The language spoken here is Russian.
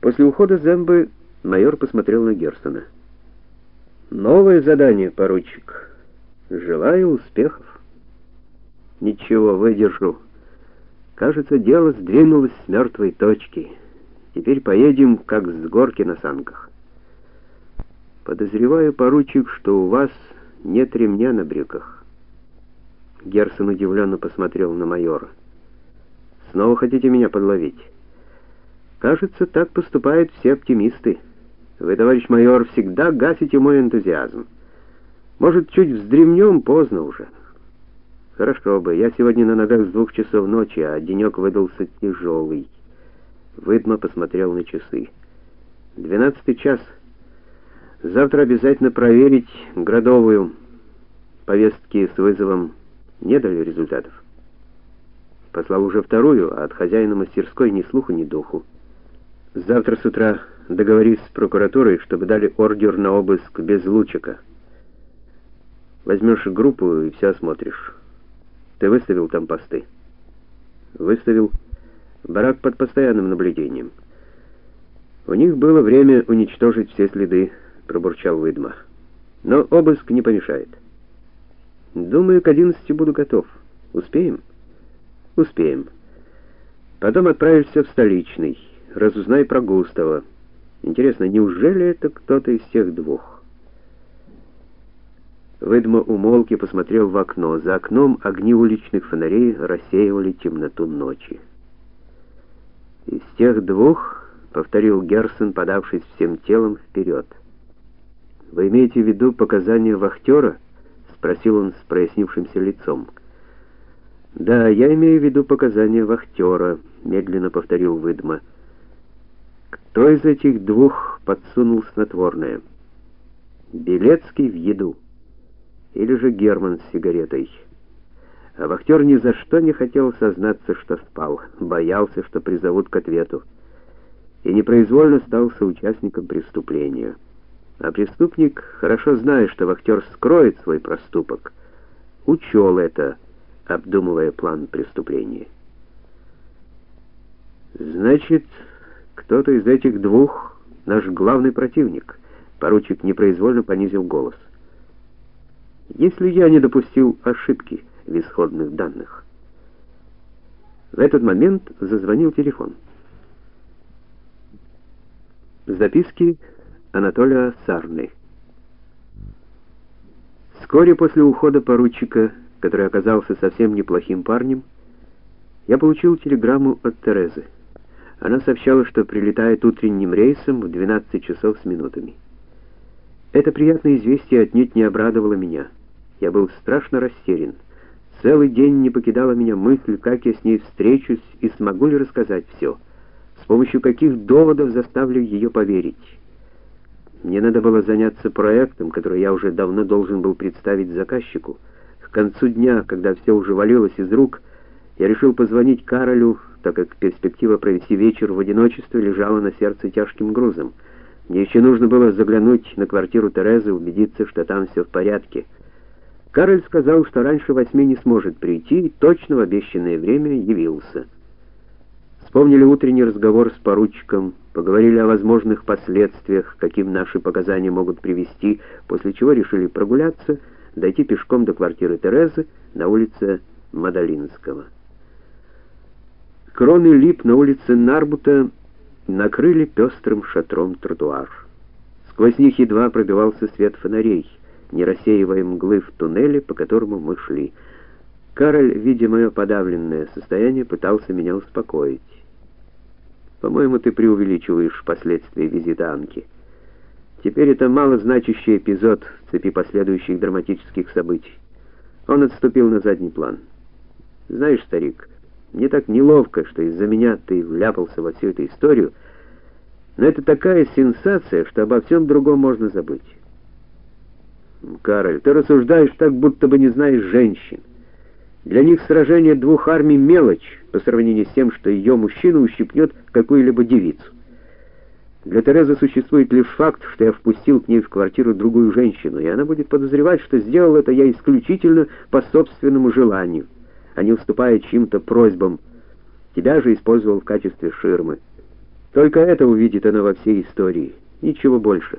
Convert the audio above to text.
После ухода Зембы майор посмотрел на Герсона. Новое задание, поручик. Желаю успехов. Ничего, выдержу. Кажется, дело сдвинулось с мертвой точки. Теперь поедем как с горки на санках. Подозреваю, поручик, что у вас нет ремня на брюках. Герсон удивленно посмотрел на майора. Снова хотите меня подловить? Кажется, так поступают все оптимисты. Вы, товарищ майор, всегда гасите мой энтузиазм. Может, чуть вздремнем, поздно уже. Хорошо бы. Я сегодня на ногах с двух часов ночи, а денек выдался тяжелый. Выдма посмотрел на часы. Двенадцатый час. Завтра обязательно проверить градовую. Повестки с вызовом не дали результатов. Послал уже вторую, а от хозяина мастерской ни слуху, ни духу. Завтра с утра договорись с прокуратурой, чтобы дали ордер на обыск без лучика. Возьмешь группу и все осмотришь. Ты выставил там посты? Выставил. Барак под постоянным наблюдением. У них было время уничтожить все следы, пробурчал Выдма. Но обыск не помешает. Думаю, к одиннадцати буду готов. Успеем? Успеем. Потом отправишься в столичный. Разузнай про Густава. Интересно, неужели это кто-то из тех двух? Выдма умолк и посмотрел в окно. За окном огни уличных фонарей рассеивали темноту ночи. Из тех двух, повторил Герсон, подавшись всем телом вперед. Вы имеете в виду показания вахтера? спросил он с прояснившимся лицом. Да, я имею в виду показания вахтера», — медленно повторил Выдма. Кто из этих двух подсунул снотворное? Белецкий в еду или же Герман с сигаретой? А вахтер ни за что не хотел сознаться, что спал, боялся, что призовут к ответу, и непроизвольно стал соучастником преступления. А преступник, хорошо зная, что вахтер скроет свой проступок, учел это, обдумывая план преступления. Значит, кто-то из этих двух наш главный противник. Поручик непроизвольно понизил голос. Если я не допустил ошибки, в исходных данных. В этот момент зазвонил телефон. Записки Анатолия Сарны. Вскоре после ухода поручика, который оказался совсем неплохим парнем, я получил телеграмму от Терезы. Она сообщала, что прилетает утренним рейсом в 12 часов с минутами. Это приятное известие отнюдь не обрадовало меня. Я был страшно растерян. Целый день не покидала меня мысль, как я с ней встречусь и смогу ли рассказать все, с помощью каких доводов заставлю ее поверить. Мне надо было заняться проектом, который я уже давно должен был представить заказчику. К концу дня, когда все уже валилось из рук, я решил позвонить Каролю, так как перспектива провести вечер в одиночестве лежала на сердце тяжким грузом. Мне еще нужно было заглянуть на квартиру Терезы, убедиться, что там все в порядке. Кароль сказал, что раньше восьми не сможет прийти, и точно в обещанное время явился. Вспомнили утренний разговор с поручиком, поговорили о возможных последствиях, каким наши показания могут привести, после чего решили прогуляться, дойти пешком до квартиры Терезы на улице Мадалинского. Кроны лип на улице Нарбута накрыли пестрым шатром тротуар. Сквозь них едва пробивался свет фонарей не рассеивая мглы в туннеле, по которому мы шли. Кароль, видя мое подавленное состояние, пытался меня успокоить. По-моему, ты преувеличиваешь последствия визита Анки. Теперь это малозначащий эпизод в цепи последующих драматических событий. Он отступил на задний план. Знаешь, старик, мне так неловко, что из-за меня ты вляпался во всю эту историю, но это такая сенсация, что обо всем другом можно забыть. Кароль, ты рассуждаешь так, будто бы не знаешь женщин. Для них сражение двух армий мелочь по сравнению с тем, что ее мужчина ущипнет какую-либо девицу. Для Терезы существует лишь факт, что я впустил к ней в квартиру другую женщину, и она будет подозревать, что сделал это я исключительно по собственному желанию, а не уступая чьим-то просьбам. Тебя же использовал в качестве ширмы. Только это увидит она во всей истории, ничего больше.